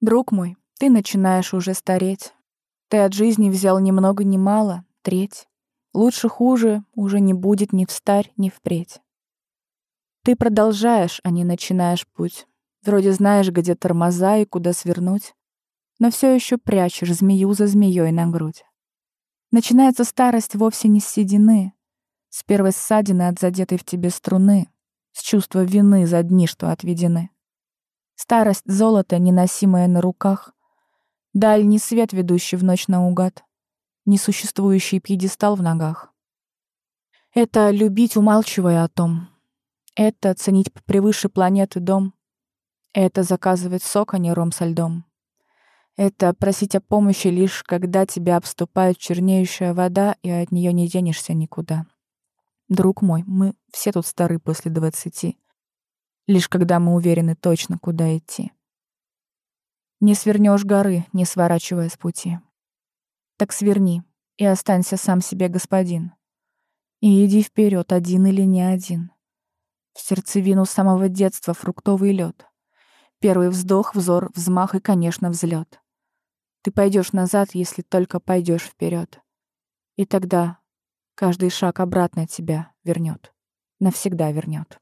Друг мой, ты начинаешь уже стареть. Ты от жизни взял ни много ни мало, треть. Лучше хуже уже не будет ни встарь, ни впредь. Ты продолжаешь, а не начинаешь путь. Вроде знаешь, где тормоза и куда свернуть, но все еще прячешь змею за змеей на грудь. Начинается старость вовсе не с седины, с первой ссадины от задетой в тебе струны, с чувства вины за дни, что отведены. Старость — золото, неносимое на руках, дальний свет, ведущий в ночь наугад, несуществующий пьедестал в ногах. Это любить, умалчивая о том. Это ценить превыше планеты дом. Это заказывать сок, а не ром со льдом. Это просить о помощи лишь когда тебя обступает чернеющая вода, и от нее не денешься никуда. Друг мой, мы все тут стары после двадцати. Лишь когда мы уверены точно, куда идти. Не свернешь горы, не сворачивая с пути. Так сверни и останься сам себе господин. И иди вперед, один или не один. В сердцевину самого детства фруктовый лед. Первый вздох, взор, взмах и, конечно, взлет. Ты пойдешь назад, если только пойдешь вперед. И тогда Каждый шаг обратно тебя вернет, навсегда вернет.